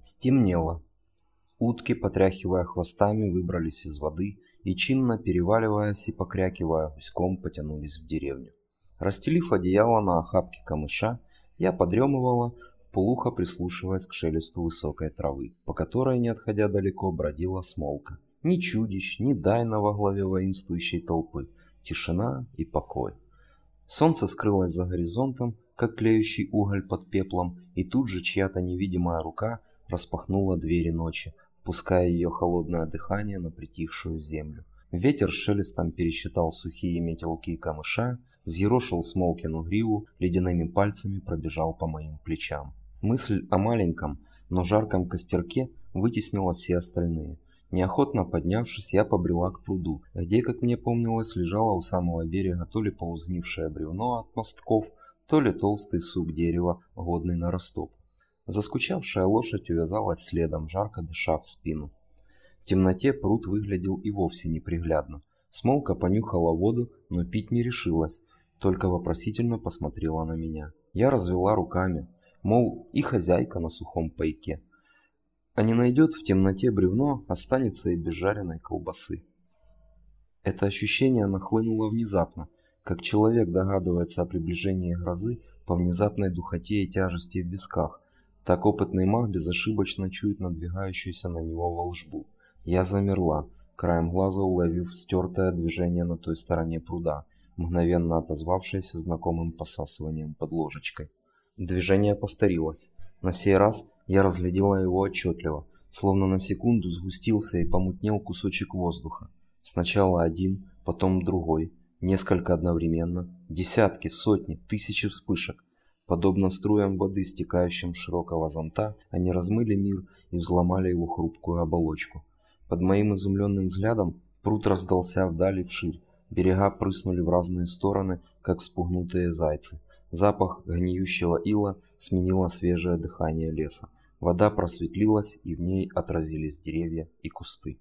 Стемнело. Утки, потряхивая хвостами, выбрались из воды и, чинно переваливаясь и покрякивая гуськом, потянулись в деревню. Расстелив одеяло на охапке камыша, я подремывала, вполуха прислушиваясь к шелесту высокой травы, по которой, не отходя далеко, бродила смолка. Ни чудищ, ни дайна во главе воинствующей толпы. Тишина и покой. Солнце скрылось за горизонтом, как клеющий уголь под пеплом, и тут же чья-то невидимая рука распахнула двери ночи, впуская ее холодное дыхание на притихшую землю. Ветер шелестом пересчитал сухие метелки камыша, взъерошил Смолкину гриву, ледяными пальцами пробежал по моим плечам. Мысль о маленьком, но жарком костерке вытеснила все остальные. Неохотно поднявшись, я побрела к пруду, где, как мне помнилось, лежало у самого берега то ли полузнившее бревно от мостков, то ли толстый сук дерева, годный на растоп. Заскучавшая лошадь увязалась следом, жарко дыша в спину. В темноте пруд выглядел и вовсе неприглядно. Смолка понюхала воду, но пить не решилась, только вопросительно посмотрела на меня. Я развела руками, мол, и хозяйка на сухом пайке. А не найдет в темноте бревно, останется и без жареной колбасы. Это ощущение нахлынуло внезапно, как человек догадывается о приближении грозы по внезапной духоте и тяжести в висках, так опытный маг безошибочно чует надвигающуюся на него волжбу. Я замерла, краем глаза уловив стертое движение на той стороне пруда, мгновенно отозвавшееся знакомым посасыванием под ложечкой. Движение повторилось. На сей раз я разглядела его отчетливо, словно на секунду сгустился и помутнел кусочек воздуха. Сначала один, потом другой, несколько одновременно, десятки, сотни, тысячи вспышек. Подобно струям воды, стекающим широкого зонта, они размыли мир и взломали его хрупкую оболочку. Под моим изумленным взглядом пруд раздался вдали вширь. Берега прыснули в разные стороны, как вспугнутые зайцы. Запах гниющего ила сменило свежее дыхание леса. Вода просветлилась, и в ней отразились деревья и кусты.